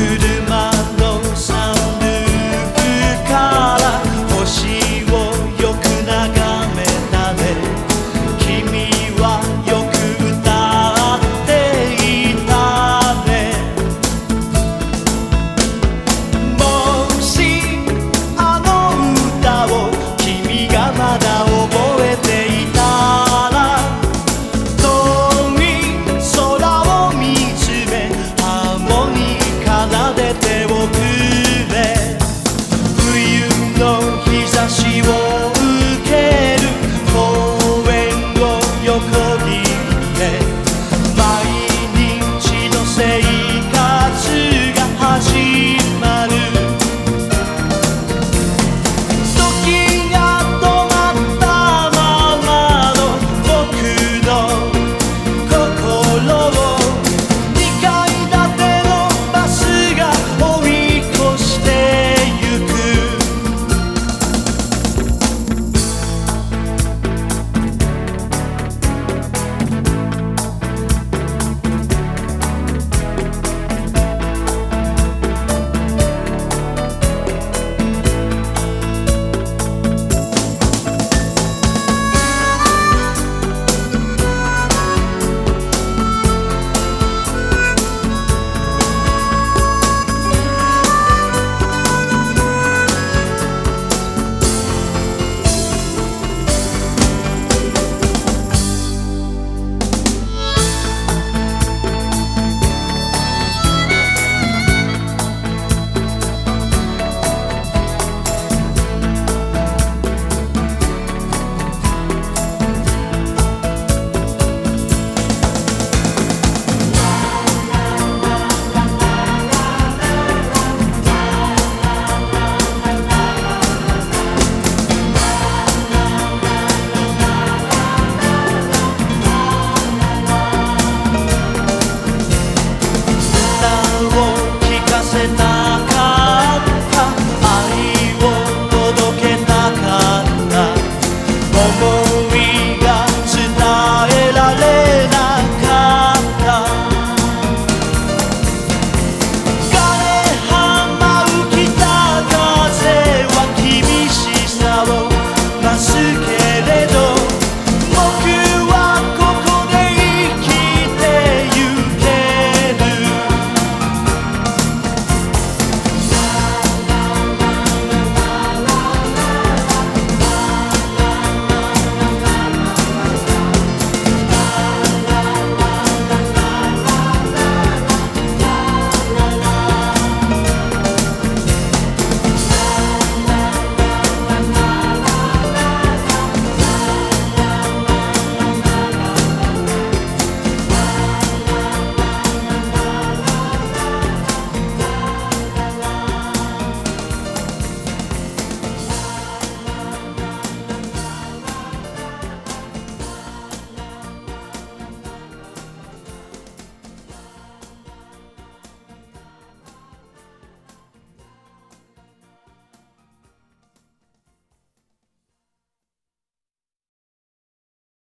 türküde almost